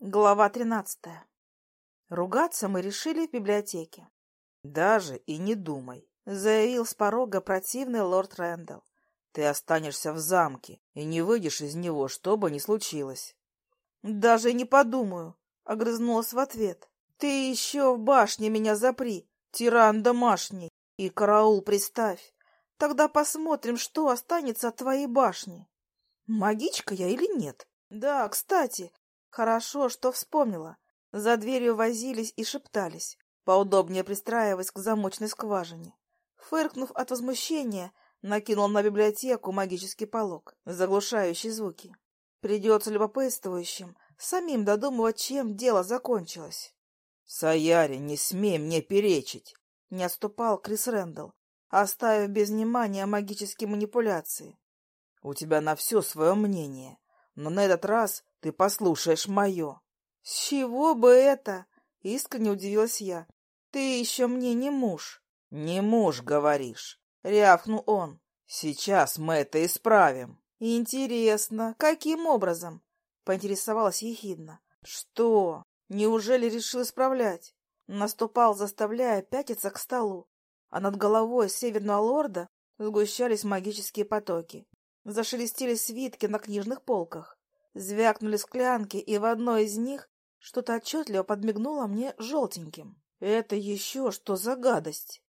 Глава тринадцатая. Ругаться мы решили в библиотеке. «Даже и не думай», — заявил с порога противный лорд Рэндалл. «Ты останешься в замке и не выйдешь из него, что бы ни случилось». «Даже не подумаю», — огрызнулась в ответ. «Ты еще в башне меня запри, тиран домашний, и караул приставь. Тогда посмотрим, что останется от твоей башни. Магичка я или нет? Да, кстати, Хорошо, что вспомнила. За дверью возились и шептались, поудобнее пристраиваясь к замочной скважине. Фыркнув от возмущения, накинул на библиотеку магический полог, заглушающий звуки. Придется любопытствующим самим додумывать, чем дело закончилось. — Саяри, не смей мне перечить! — не отступал Крис Рэндалл, оставив без внимания магические манипуляции. — У тебя на все свое мнение, но на этот раз ты послушаешь мое. — С чего бы это? — искренне удивилась я. — Ты еще мне не муж. — Не муж, говоришь, — рявкнул он. — Сейчас мы это исправим. — Интересно, каким образом? — поинтересовалась ехидно. — Что? Неужели решил исправлять? Наступал, заставляя пятиться к столу, а над головой северного лорда сгущались магические потоки. Зашелестели свитки на книжных полках. Звякнули склянки, и в одной из них что-то отчетливо подмигнуло мне желтеньким. Это еще что за гадость?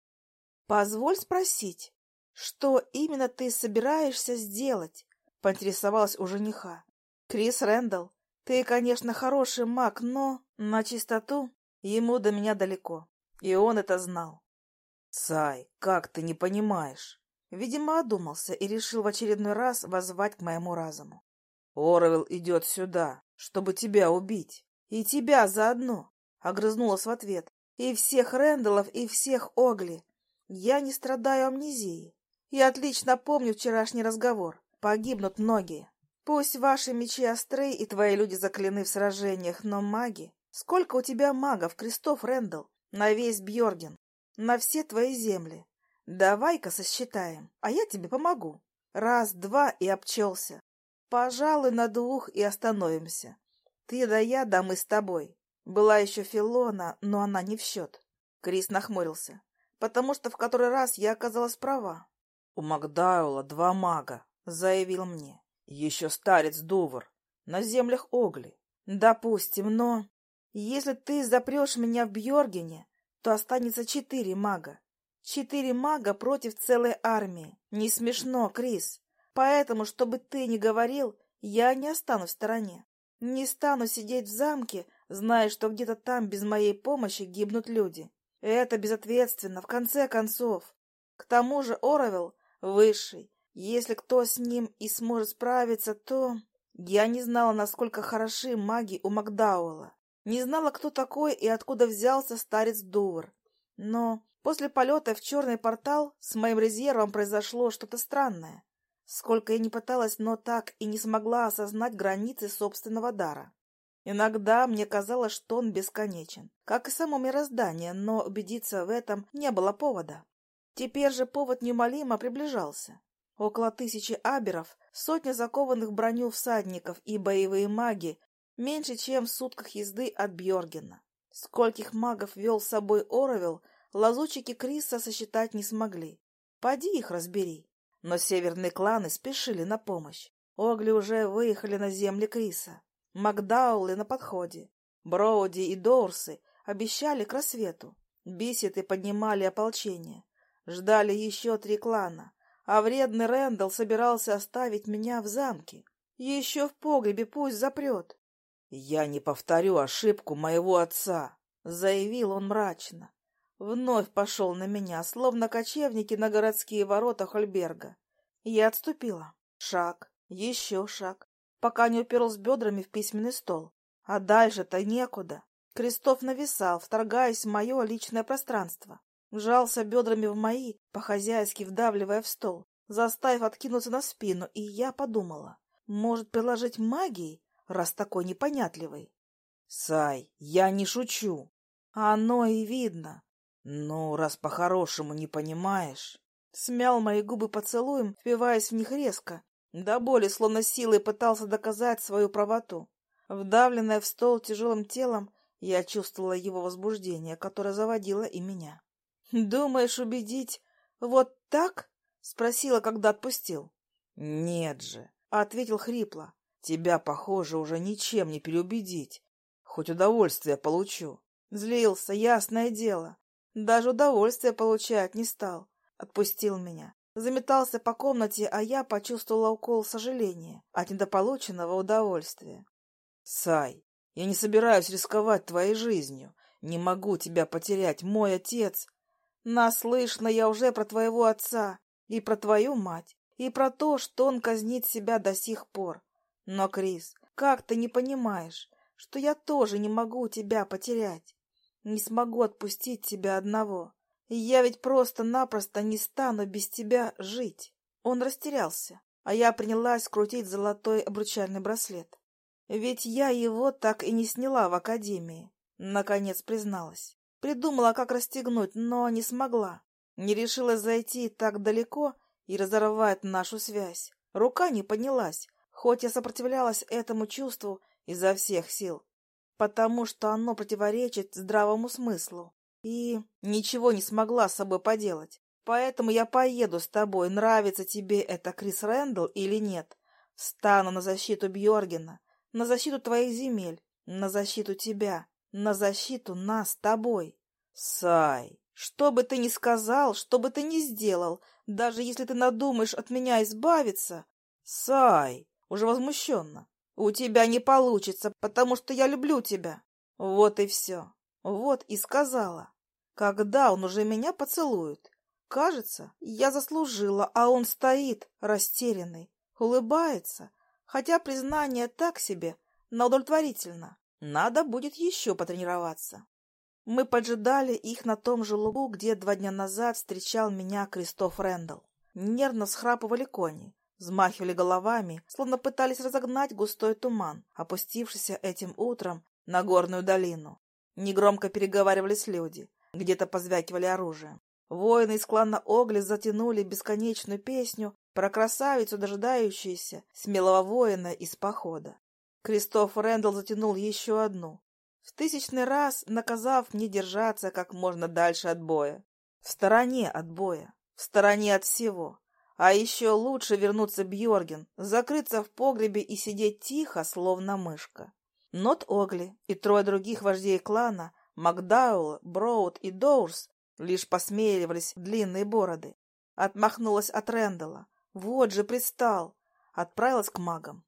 Позволь спросить, что именно ты собираешься сделать? Поинтересовалась у жениха. Крис Рэндалл, ты, конечно, хороший маг, но на чистоту ему до меня далеко. И он это знал. Сай, как ты не понимаешь? Видимо, одумался и решил в очередной раз воззвать к моему разуму. Оровел идет сюда, чтобы тебя убить. И тебя заодно, — огрызнулась в ответ. И всех Рэндаллов, и всех Огли. Я не страдаю амнезией. Я отлично помню вчерашний разговор. Погибнут многие. Пусть ваши мечи остры и твои люди закляны в сражениях, но маги... Сколько у тебя магов, Крестов Рэндалл, на весь Бьорген, на все твои земли? Давай-ка сосчитаем, а я тебе помогу. Раз, два и обчелся. Пожалуй, на двух и остановимся. Ты да я, да мы с тобой. Была еще Филона, но она не в счет. Крис нахмурился, потому что в который раз я оказалась права. — У Макдаула два мага, — заявил мне. — Еще старец Дувр, на землях Огли. — Допустим, но... Если ты запрешь меня в Бьоргене, то останется четыре мага. Четыре мага против целой армии. Не смешно, Крис. Поэтому, чтобы ты не говорил, я не останусь в стороне. Не стану сидеть в замке, зная, что где-то там без моей помощи гибнут люди. Это безответственно, в конце концов. К тому же Оровел высший. Если кто с ним и сможет справиться, то... Я не знала, насколько хороши маги у Макдауэлла. Не знала, кто такой и откуда взялся старец Дувр. Но после полета в черный портал с моим резервом произошло что-то странное. Сколько я не пыталась, но так и не смогла осознать границы собственного дара. Иногда мне казалось, что он бесконечен, как и само мироздание, но убедиться в этом не было повода. Теперь же повод неумолимо приближался. Около тысячи аберов, сотня закованных броню всадников и боевые маги, меньше, чем в сутках езды от Бьоргена. Скольких магов вел с собой Оровел, лазучики Криса сосчитать не смогли. Поди их разбери. Но северные кланы спешили на помощь. Огли уже выехали на земли Криса. Макдаулы на подходе. Броуди и Доурсы обещали к рассвету. Бисеты поднимали ополчение. Ждали еще три клана, а вредный Рэндалл собирался оставить меня в замке. Еще в погребе пусть запрет. — Я не повторю ошибку моего отца, — заявил он мрачно. Вновь пошел на меня, словно кочевники на городские ворота Хольберга. Я отступила. Шаг, еще шаг, пока не уперлась бедрами в письменный стол. А дальше-то некуда. Крестов нависал, вторгаясь в мое личное пространство. Вжался бедрами в мои, по-хозяйски вдавливая в стол, заставив откинуться на спину, и я подумала, может приложить магией, раз такой непонятливый. — Сай, я не шучу. — Оно и видно. «Ну, раз по-хорошему не понимаешь...» Смял мои губы поцелуем, впиваясь в них резко. До боли, словно силой, пытался доказать свою правоту. Вдавленная в стол тяжелым телом, я чувствовала его возбуждение, которое заводило и меня. «Думаешь убедить вот так?» — спросила, когда отпустил. «Нет же», — ответил хрипло. «Тебя, похоже, уже ничем не переубедить. Хоть удовольствие получу». Злился, ясное дело. Даже удовольствие получать не стал. Отпустил меня. Заметался по комнате, а я почувствовала укол сожаления от недополученного удовольствия. «Сай, я не собираюсь рисковать твоей жизнью. Не могу тебя потерять, мой отец. Наслышно я уже про твоего отца и про твою мать, и про то, что он казнит себя до сих пор. Но, Крис, как ты не понимаешь, что я тоже не могу тебя потерять? Не смогу отпустить тебя одного. Я ведь просто-напросто не стану без тебя жить. Он растерялся, а я принялась крутить золотой обручальный браслет. Ведь я его так и не сняла в академии, наконец призналась. Придумала, как расстегнуть, но не смогла. Не решила зайти так далеко и разорвать нашу связь. Рука не поднялась, хоть я сопротивлялась этому чувству изо всех сил, потому что оно противоречит здравому смыслу. И ничего не смогла с собой поделать. Поэтому я поеду с тобой, нравится тебе это Крис Рэндалл или нет. Стану на защиту Бьоргена, на защиту твоих земель, на защиту тебя, на защиту нас с тобой. Сай, что бы ты ни сказал, что бы ты ни сделал, даже если ты надумаешь от меня избавиться... Сай, уже возмущенно. У тебя не получится, потому что я люблю тебя. Вот и все. Вот и сказала. Когда он уже меня поцелует? Кажется, я заслужила, а он стоит, растерянный, улыбается, хотя признание так себе, но удовлетворительно. Надо будет еще потренироваться. Мы поджидали их на том же лугу, где два дня назад встречал меня Кристоф Рэндалл. Нервно схрапывали кони, взмахивали головами, словно пытались разогнать густой туман, опустившийся этим утром на горную долину. Негромко переговаривались люди, где-то позвякивали оружие. Воины из клана Огли затянули бесконечную песню про красавицу, дожидающуюся смелого воина из похода. Кристоф Рэндалл затянул еще одну, в тысячный раз наказав мне держаться как можно дальше от боя. В стороне от боя, в стороне от всего. А еще лучше вернуться Бьорген, закрыться в погребе и сидеть тихо, словно мышка. Нот Огли и трое других вождей клана, Макдауэлл, Броуд и Доурс, лишь посмеивались в длинные бороды. Отмахнулась от Рэндала. Вот же пристал. Отправилась к магам.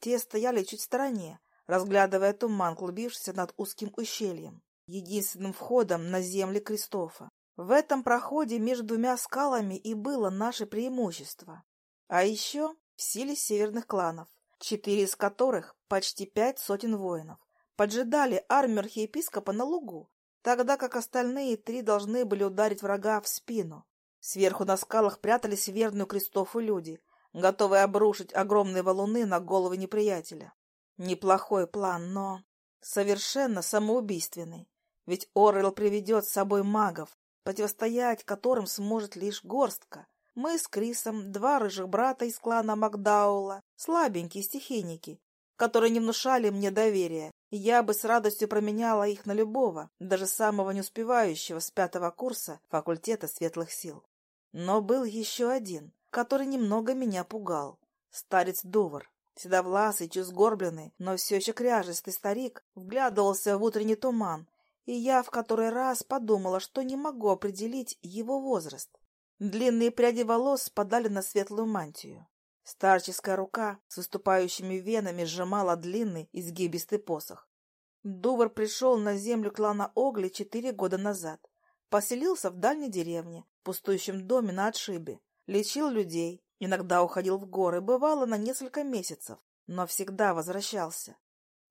Те стояли чуть в стороне, разглядывая туман, клубившийся над узким ущельем, единственным входом на земли Кристофа. В этом проходе между двумя скалами и было наше преимущество. А еще в силе северных кланов, четыре из которых, почти пять сотен воинов, поджидали армию архиепископа на лугу, тогда как остальные три должны были ударить врага в спину. Сверху на скалах прятались верную Кристофу люди, готовые обрушить огромные валуны на головы неприятеля. Неплохой план, но совершенно самоубийственный. Ведь Орел приведет с собой магов, противостоять которым сможет лишь горстка. Мы с Крисом, два рыжих брата из клана Макдаула, слабенькие стихийники, которые не внушали мне доверия. Я бы с радостью променяла их на любого, даже самого неуспевающего с пятого курса факультета светлых сил. Но был еще один, который немного меня пугал. Старец Довар. Седовласый, чуть сгорбленный, но все еще кряжестый старик вглядывался в утренний туман, и я в который раз подумала, что не могу определить его возраст. Длинные пряди волос спадали на светлую мантию. Старческая рука с выступающими венами сжимала длинный изгибистый посох. Дувар пришел на землю клана Огли четыре года назад. Поселился в дальней деревне, в пустующем доме на отшибе. Лечил людей, Иногда уходил в горы, бывало на несколько месяцев, но всегда возвращался.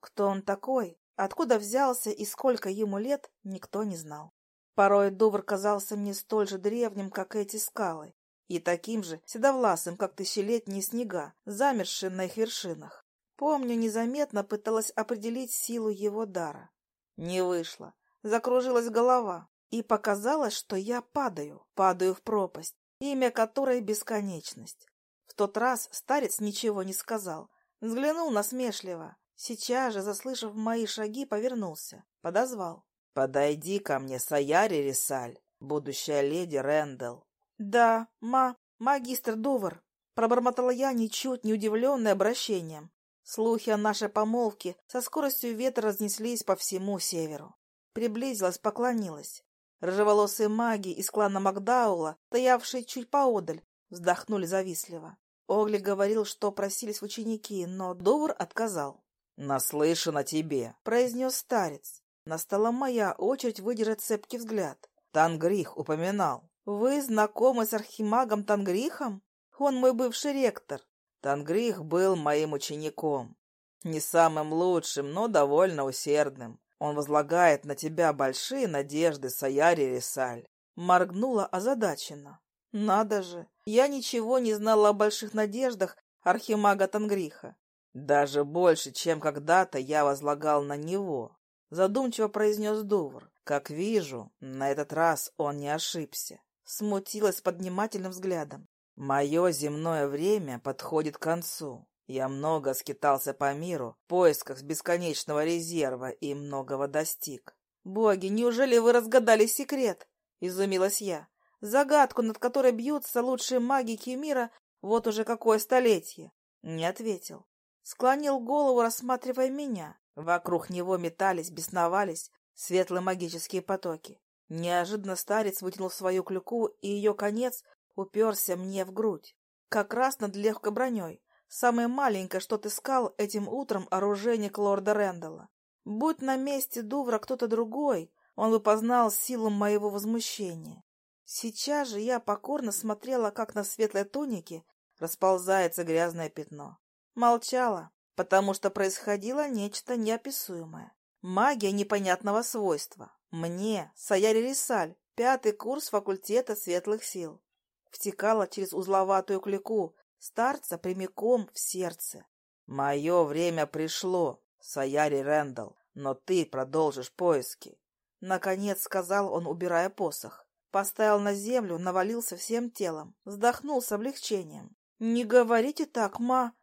Кто он такой, откуда взялся и сколько ему лет, никто не знал. Порой Дувр казался мне столь же древним, как эти скалы, и таким же седовласым, как тысячелетние снега, замершие на их вершинах. Помню, незаметно пыталась определить силу его дара. Не вышло. Закружилась голова, и показалось, что я падаю, падаю в пропасть, имя которой — бесконечность. В тот раз старец ничего не сказал, взглянул насмешливо. Сейчас же, заслышав мои шаги, повернулся, подозвал. «Подойди ко мне, Саяри Рисаль, будущая леди Рэндалл». «Да, ма, магистр Дувар», — пробормотала я, ничуть не удивленная обращением. Слухи о нашей помолвке со скоростью ветра разнеслись по всему северу. Приблизилась, поклонилась. Рыжеволосые маги из клана Макдаула, стоявшие чуть поодаль, вздохнули завистливо. Огли говорил, что просились ученики, но Довар отказал. «Наслышан тебе», — произнес старец. Настала моя очередь выдержать цепкий взгляд. Тангрих упоминал. «Вы знакомы с архимагом Тангрихом? Он мой бывший ректор». Тангрих был моим учеником. Не самым лучшим, но довольно усердным. Он возлагает на тебя большие надежды, Саяри Рисаль. Моргнула озадаченно. Надо же, я ничего не знала о больших надеждах архимага Тангриха. Даже больше, чем когда-то я возлагал на него. Задумчиво произнес Дувр. Как вижу, на этот раз он не ошибся. Смутилась под внимательным взглядом. Мое земное время подходит к концу. Я много скитался по миру в поисках бесконечного резерва и многого достиг. «Боги, неужели вы разгадали секрет?» — изумилась я. «Загадку, над которой бьются лучшие магики мира вот уже какое столетие?» Не ответил. Склонил голову, рассматривая меня. Вокруг него метались, бесновались светлые магические потоки. Неожиданно старец вытянул свою клюку, и ее конец уперся мне в грудь. Как раз над легкой броней. Самое маленькое, что ты скал этим утром оружейник лорда Рэндалла. Будь на месте Дувра кто-то другой, он бы познал силу моего возмущения. Сейчас же я покорно смотрела, как на светлой тунике расползается грязное пятно. Молчала, потому что происходило нечто неописуемое. Магия непонятного свойства. Мне, Саяри Рисаль, пятый курс факультета светлых сил. Втекала через узловатую клику, старца прямиком в сердце. «Мое время пришло, Саяри Рэндалл, но ты продолжишь поиски», — наконец сказал он, убирая посох. Поставил на землю, навалился всем телом, вздохнул с облегчением. «Не говорите так, ма!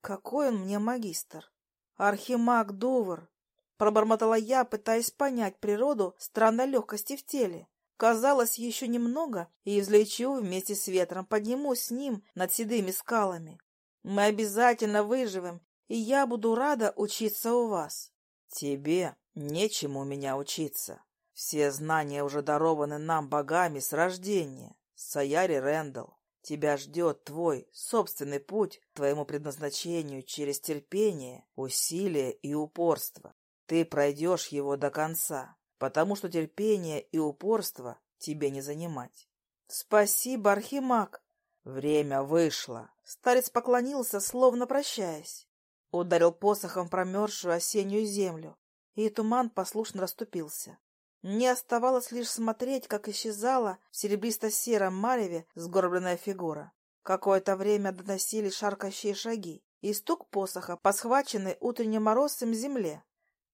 Какой он мне магистр! Архимаг Дувр!» Пробормотала я, пытаясь понять природу странной легкости в теле. Казалось, еще немного, и излечу вместе с ветром, поднимусь с ним над седыми скалами. Мы обязательно выживем, и я буду рада учиться у вас. Тебе нечему у меня учиться. Все знания уже дарованы нам богами с рождения. Саяри Рэндалл, тебя ждет твой собственный путь к твоему предназначению через терпение, усилие и упорство. Ты пройдешь его до конца потому что терпение и упорство тебе не занимать. — Спасибо, Архимаг. Время вышло. Старец поклонился, словно прощаясь. Ударил посохом промерзшую осеннюю землю, и туман послушно расступился. Мне оставалось лишь смотреть, как исчезала в серебристо-сером мареве сгорбленная фигура. Какое-то время доносили шаркающие шаги и стук посоха по схваченной утренним морозцем земле,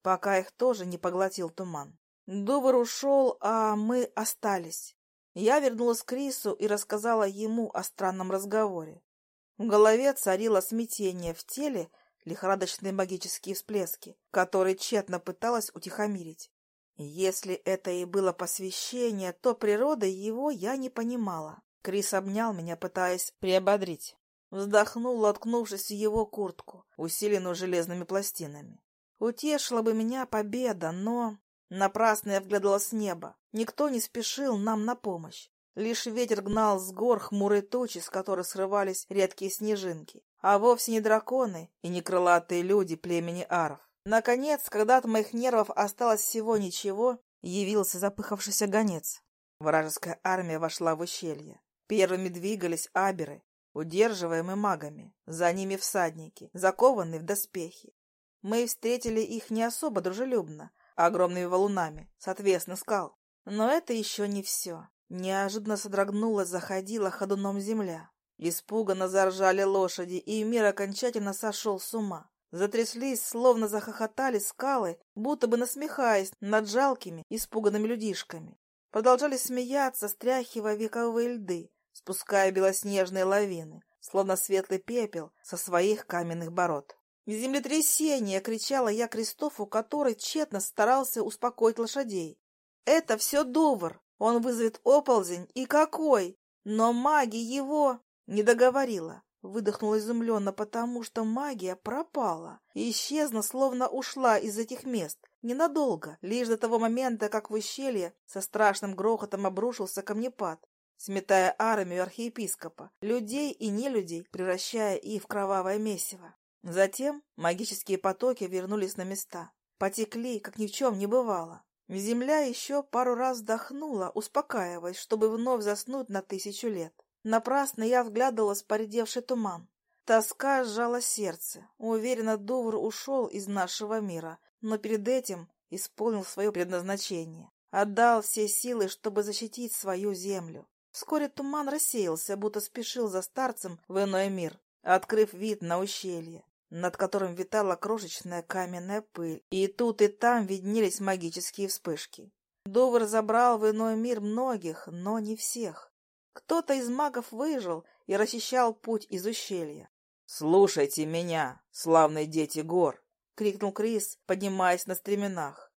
пока их тоже не поглотил туман. Довар ушел, а мы остались. Я вернулась к Крису и рассказала ему о странном разговоре. В голове царило смятение, в теле лихорадочные магические всплески, которые тщетно пыталась утихомирить. Если это и было посвящение, то природой его я не понимала. Крис обнял меня, пытаясь приободрить. Вздохнул, откнувшись в его куртку, усиленную железными пластинами. Утешила бы меня победа, но... Напрасно я вглядывала с неба. Никто не спешил нам на помощь. Лишь ветер гнал с гор хмурые тучи, с которых срывались редкие снежинки, а вовсе не драконы и не крылатые люди племени аров. Наконец, когда от моих нервов осталось всего ничего, явился запыхавшийся гонец. Вражеская армия вошла в ущелье. Первыми двигались аберы, удерживаемые магами. За ними всадники, закованные в доспехи. Мы встретили их не особо дружелюбно, огромными валунами, соответственно, скал. Но это еще не все. Неожиданно содрогнулась, заходила ходуном земля. Испуганно заржали лошади, и мир окончательно сошел с ума. Затряслись, словно захохотали скалы, будто бы насмехаясь над жалкими, испуганными людишками. Продолжали смеяться, стряхивая вековые льды, спуская белоснежные лавины, словно светлый пепел со своих каменных бород. «Землетрясение!» — кричала я Кристофу, который тщетно старался успокоить лошадей. «Это все Дувр! Он вызовет оползень, и какой! Но маги его...» Не договорила. Выдохнула изумленно, потому что магия пропала исчезла, словно ушла из этих мест. Ненадолго, лишь до того момента, как в ущелье со страшным грохотом обрушился камнепад, сметая армию архиепископа, людей и нелюдей, превращая их в кровавое месиво. Затем магические потоки вернулись на места, потекли, как ни в чем не бывало. Земля еще пару раз вдохнула, успокаиваясь, чтобы вновь заснуть на тысячу лет. Напрасно я вглядывалась в поредевший туман. Тоска сжала сердце. Уверенно, Дувр ушел из нашего мира, но перед этим исполнил свое предназначение. Отдал все силы, чтобы защитить свою землю. Вскоре туман рассеялся, будто спешил за старцем в иной мир, открыв вид на ущелье, над которым витала крошечная каменная пыль, и тут и там виднелись магические вспышки. Довар забрал в иной мир многих, но не всех. Кто-то из магов выжил и расчищал путь из ущелья. «Слушайте меня, славные дети гор!» — крикнул Крис, поднимаясь на стременах.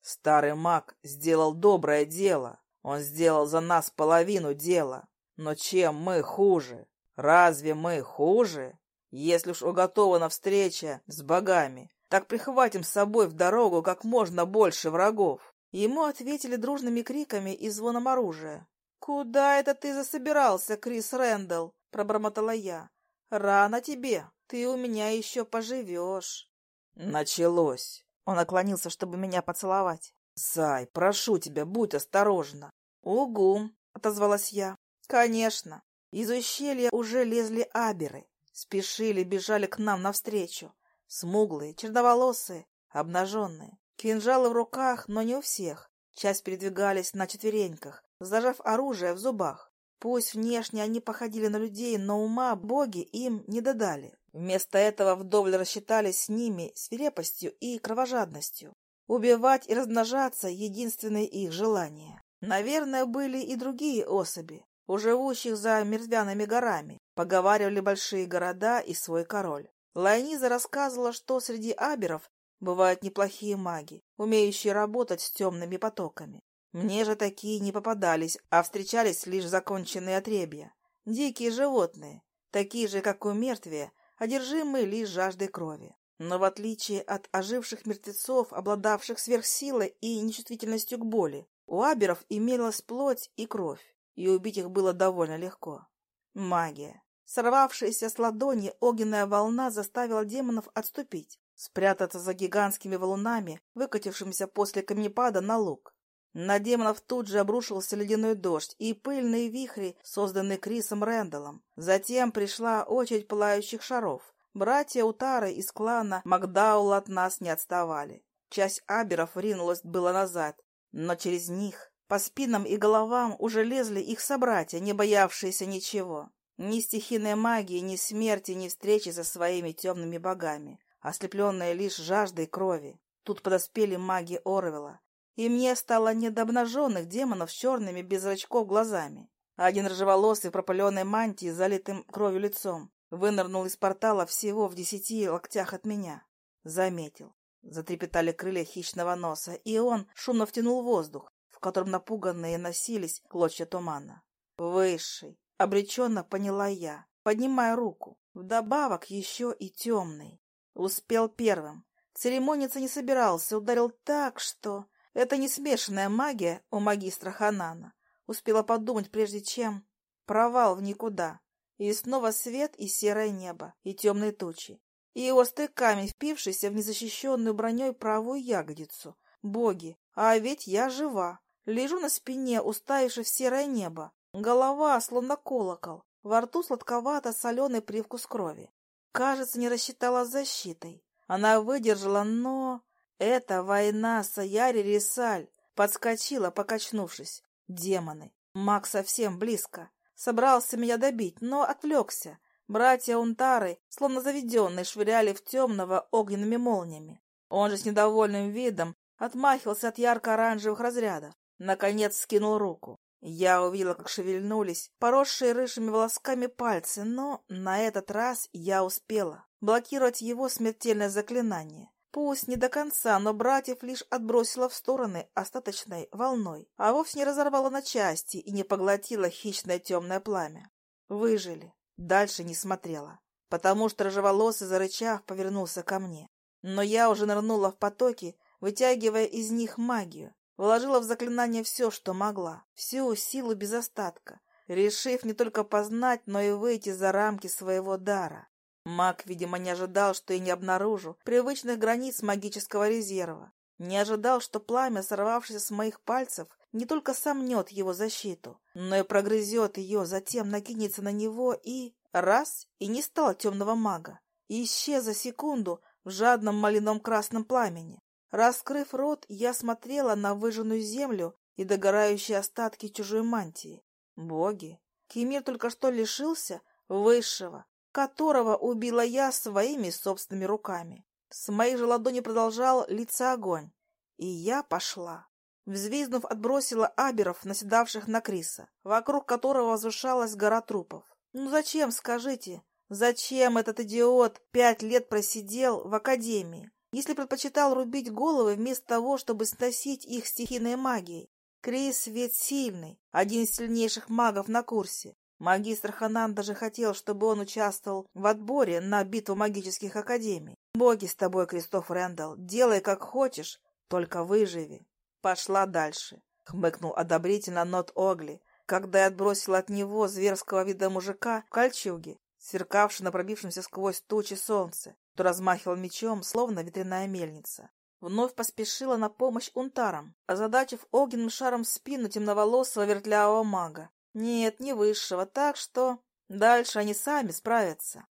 «Старый маг сделал доброе дело. Он сделал за нас половину дела. Но чем мы хуже? Разве мы хуже? Если уж уготована встреча с богами, так прихватим с собой в дорогу как можно больше врагов». Ему ответили дружными криками и звоном оружия. «Куда это ты засобирался, Крис Рэндалл?» — пробормотала я. «Рано тебе, ты у меня еще поживешь». «Началось!» Он наклонился, чтобы меня поцеловать. «Сай, прошу тебя, будь осторожна!» «Угу!» — отозвалась я. «Конечно!» Из ущелья уже лезли аберы. Спешили, бежали к нам навстречу. Смуглые, черноволосые, обнаженные. Кинжалы в руках, но не у всех. Часть передвигались на четвереньках, зажав оружие в зубах. Пусть внешне они походили на людей, но ума боги им не додали. Вместо этого вдоволь рассчитались с ними свирепостью и кровожадностью. Убивать и размножаться — единственное их желание. Наверное, были и другие особи, у живущих за мертвяными горами, поговаривали большие города и свой король. Лайниза рассказывала, что среди аберов бывают неплохие маги, умеющие работать с темными потоками. Мне же такие не попадались, а встречались лишь законченные отребья. Дикие животные, такие же, как у мертвия, одержимые лишь жаждой крови. Но в отличие от оживших мертвецов, обладавших сверхсилой и нечувствительностью к боли, у аберов имелась плоть и кровь, и убить их было довольно легко. Магия. Сорвавшаяся с ладони огненная волна заставила демонов отступить, спрятаться за гигантскими валунами, выкатившимися после камнепада на луг. На демонов тут же обрушился ледяной дождь и пыльные вихри, созданные Крисом Рэндаллом. Затем пришла очередь пылающих шаров. Братья Утары из клана Макдаула от нас не отставали. Часть аберов ринулась было назад, но через них по спинам и головам уже лезли их собратья, не боявшиеся ничего. Ни стихийной магии, ни смерти, ни встречи со своими темными богами, ослепленные лишь жаждой крови. Тут подоспели маги Орвела, и мне стало не до обнаженных демонов с черными без зрачков глазами. Один рыжеволосый в пропыленной мантии, залитым кровью лицом, вынырнул из портала всего в десяти локтях от меня. Заметил. Затрепетали крылья хищного носа, и он шумно втянул воздух, в котором напуганные носились клочья тумана. Высший, обреченно поняла я, поднимая руку. Вдобавок еще и темный. Успел первым. Церемониться не собирался, ударил так, что... Это не смешанная магия у магистра Ханана. Успела подумать, прежде чем... Провал в никуда. И снова свет и серое небо, и темные тучи. И острый камень, впившийся в незащищенную броней правую ягодицу. Боги, а ведь я жива. Лежу на спине, уставившись в серое небо. Голова, словно колокол. Во рту сладковато-соленый привкус крови. Кажется, не рассчитала защитой. Она выдержала, но... Это война Саяри Рисаль. Подскочила, покачнувшись. Демоны. Маг совсем близко. Собрался меня добить, но отвлекся. Братья Унтары, словно заведенные, швыряли в темного огненными молниями. Он же с недовольным видом отмахивался от ярко-оранжевых разрядов. Наконец скинул руку. Я увидела, как шевельнулись поросшие рыжими волосками пальцы, но на этот раз я успела. блокировать его смертельное заклинание. Пусть не до конца, но братьев лишь отбросила в стороны остаточной волной, а вовсе не разорвала на части и не поглотила хищное темное пламя. Выжили. Дальше не смотрела, потому что рыжеволосый, зарычав, повернулся ко мне. Но я уже нырнула в потоки, вытягивая из них магию, вложила в заклинание все, что могла, всю силу без остатка, решив не только познать, но и выйти за рамки своего дара. Маг, видимо, не ожидал, что я не обнаружу привычных границ магического резерва. Не ожидал, что пламя, сорвавшееся с моих пальцев, не только сомнет его защиту, но и прогрызет ее, затем накинется на него и... Раз, и не стало темного мага, и исчез за секунду в жадном малином красном пламени. Раскрыв рот, я смотрела на выжженную землю и догорающие остатки чужой мантии. Боги! Кемир только что лишился высшего, которого убила я своими собственными руками. С моей же ладони продолжал литься огонь, и я пошла. Взвизнув, отбросила аберов, наседавших на Криса, вокруг которого возвышалась гора трупов. Ну зачем, скажите, зачем этот идиот пять лет просидел в академии, если предпочитал рубить головы вместо того, чтобы сносить их стихийной магией? Крис ведь сильный, один из сильнейших магов на курсе. Магистр Ханан даже хотел, чтобы он участвовал в отборе на битву магических академий. Боги с тобой, Кристоф Рэндалл, делай как хочешь, только выживи. Пошла дальше. Хмыкнул одобрительно Нот Огли, когда я отбросила от него зверского вида мужика в кольчуге, сверкавший на пробившемся сквозь тучи солнце, то размахивал мечом, словно ветряная мельница. Вновь поспешила на помощь унтарам, озадачив огненным шаром спину темноволосого вертлявого мага. Нет, не высшего, так что дальше они сами справятся.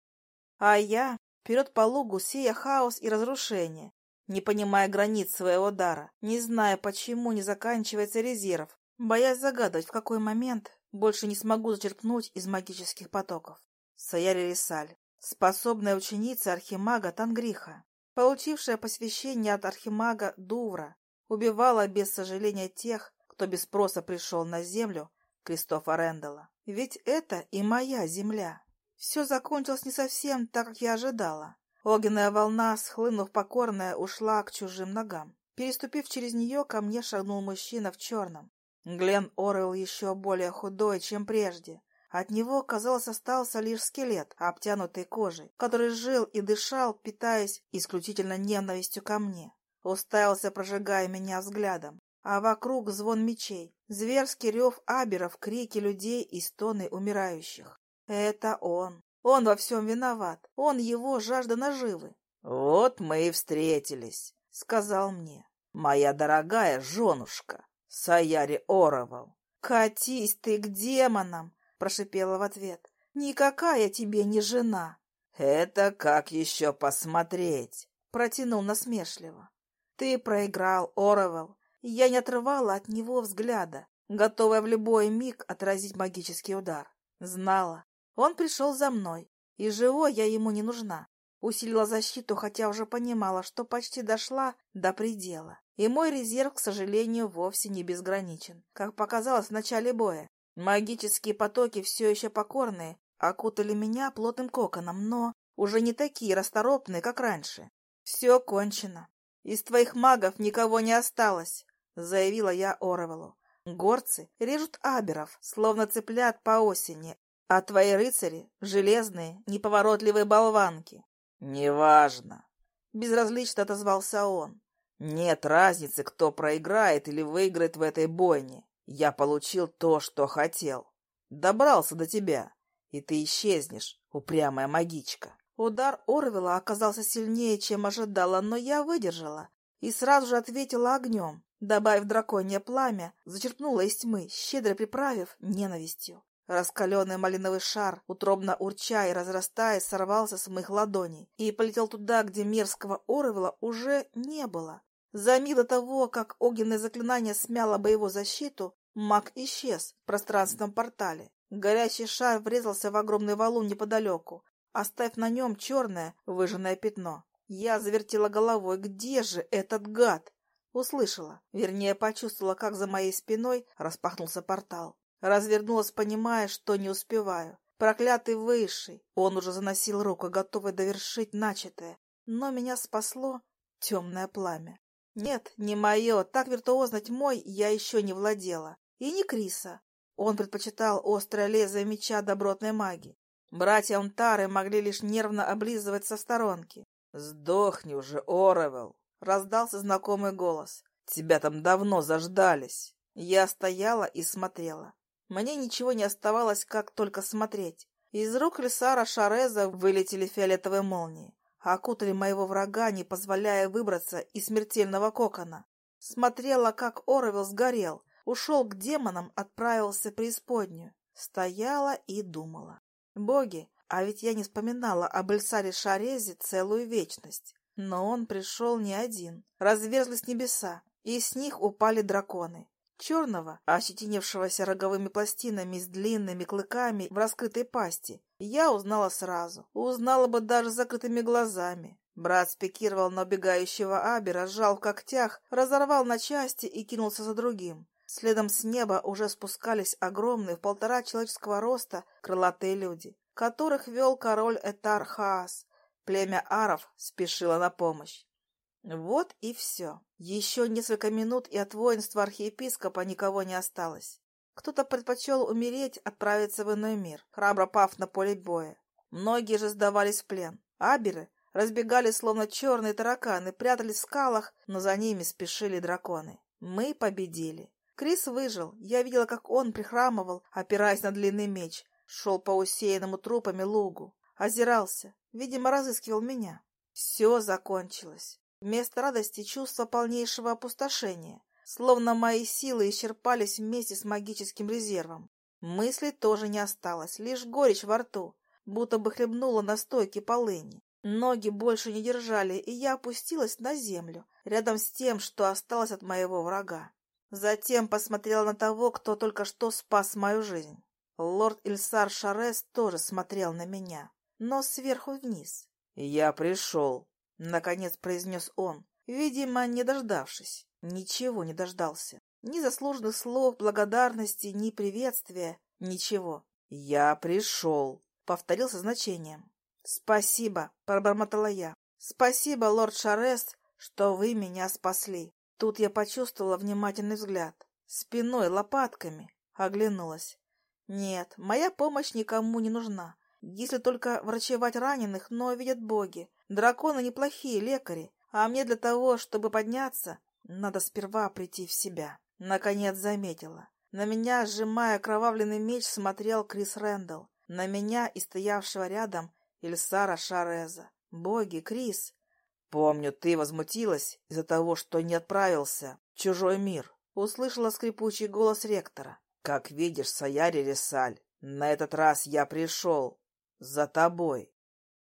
А я вперед по лугу, сея хаос и разрушение, не понимая границ своего дара, не зная, почему не заканчивается резерв, боясь загадывать, в какой момент больше не смогу зачерпнуть из магических потоков. Саяри Рисаль, способная ученица архимага Тангриха, получившая посвящение от архимага Дувра, убивала без сожаления тех, кто без спроса пришел на землю Кристофа Рэндалла. Ведь это и моя земля. Все закончилось не совсем так, как я ожидала. Огненная волна, схлынув покорная, ушла к чужим ногам. Переступив через нее, ко мне шагнул мужчина в черном. Глен Орел еще более худой, чем прежде. От него, казалось, остался лишь скелет, обтянутый кожей, который жил и дышал, питаясь исключительно ненавистью ко мне. Уставился, прожигая меня взглядом а вокруг звон мечей, зверский рев аберов, крики людей и стоны умирающих. Это он. Он во всем виноват. Он его жажда наживы. — Вот мы и встретились, — сказал мне. — Моя дорогая женушка, Саяри Оровал. — Катись ты к демонам, — прошипела в ответ. — Никакая тебе не жена. — Это как еще посмотреть? — протянул насмешливо. — Ты проиграл, Оровал. Я не отрывала от него взгляда, готовая в любой миг отразить магический удар. Знала. Он пришел за мной, и живой я ему не нужна. Усилила защиту, хотя уже понимала, что почти дошла до предела. И мой резерв, к сожалению, вовсе не безграничен, как показалось в начале боя. Магические потоки, все еще покорные, окутали меня плотным коконом, но уже не такие расторопные, как раньше. Все кончено. Из твоих магов никого не осталось заявила я Оровелу. Горцы режут аберов, словно цыплят по осени, а твои рыцари — железные, неповоротливые болванки. — Неважно. Безразлично отозвался он. Нет разницы, кто проиграет или выиграет в этой бойне. Я получил то, что хотел. Добрался до тебя, и ты исчезнешь, упрямая магичка. Удар Орвела оказался сильнее, чем ожидала, но я выдержала и сразу же ответила огнем. Добавив драконье пламя, зачерпнула из тьмы, щедро приправив ненавистью. Раскаленный малиновый шар, утробно урча и разрастаясь, сорвался с моих ладоней и полетел туда, где мерзкого Орвела уже не было. За миг до того, как огненное заклинание смяло его защиту, маг исчез в пространственном портале. Горящий шар врезался в огромный валун неподалеку, оставив на нем черное выжженное пятно. Я завертела головой. Где же этот гад? Услышала, вернее, почувствовала, как за моей спиной распахнулся портал. Развернулась, понимая, что не успеваю. Проклятый высший! Он уже заносил руку, готовый довершить начатое. Но меня спасло темное пламя. Нет, не мое, так виртуозно тьмой я еще не владела. И не Криса. Он предпочитал острое лезвие меча добротной магии. Братья Унтары могли лишь нервно облизывать со сторонки. «Сдохни уже, Оровел!» — раздался знакомый голос. «Тебя там давно заждались!» Я стояла и смотрела. Мне ничего не оставалось, как только смотреть. Из рук Лисара Шареза вылетели фиолетовые молнии, окутали моего врага, не позволяя выбраться из смертельного кокона. Смотрела, как Оровел сгорел, ушел к демонам, отправился в преисподнюю. Стояла и думала. Боги, а ведь я не вспоминала об Эльсаре Шарезе целую вечность. Но он пришел не один. Разверзлись небеса, и с них упали драконы. Черного, ощетинившегося роговыми пластинами с длинными клыками в раскрытой пасти, я узнала сразу. Узнала бы даже с закрытыми глазами. Брат спикировал на убегающего Абера, сжал в когтях, разорвал на части и кинулся за другим. Следом с неба уже спускались огромные в полтора человеческого роста крылатые люди, которых вел король Этар Хаас. Племя аров спешило на помощь. Вот и все. Еще несколько минут, и от воинства архиепископа никого не осталось. Кто-то предпочел умереть, отправиться в иной мир, храбро пав на поле боя. Многие же сдавались в плен. Аберы разбегали, словно черные тараканы, прятались в скалах, но за ними спешили драконы. Мы победили. Крис выжил. Я видела, как он прихрамывал, опираясь на длинный меч, шел по усеянному трупами лугу. Озирался. Видимо, разыскивал меня. Все закончилось. Вместо радости чувство полнейшего опустошения, словно мои силы исчерпались вместе с магическим резервом. Мысли тоже не осталось, лишь горечь во рту, будто бы хлебнула на стойке полыни. Ноги больше не держали, и я опустилась на землю, рядом с тем, что осталось от моего врага. Затем посмотрела на того, кто только что спас мою жизнь. Лорд Ильсар Шарес тоже смотрел на меня, но сверху вниз. «Я пришел», Наконец произнес он, видимо, не дождавшись. Ничего не дождался. Ни заслуженных слов, благодарности, ни приветствия, ничего. «Я пришел», — повторил со значением. «Спасибо», — пробормотала я. «Спасибо, лорд Шарес, что вы меня спасли». Тут я почувствовала внимательный взгляд. Спиной, лопатками. Оглянулась. Нет, моя помощь никому не нужна. Если только врачевать раненых, но видят боги. Драконы неплохие лекари, а мне для того, чтобы подняться, надо сперва прийти в себя. Наконец заметила. На меня, сжимая кровавленный меч, смотрел Крис Рэндалл. На меня и стоявшего рядом Ильсара Шареза. Боги, Крис! Помню, ты возмутилась из-за того, что не отправился в чужой мир. Услышала скрипучий голос ректора. Как видишь, Саяри Ресаль, на этот раз я пришел. За тобой.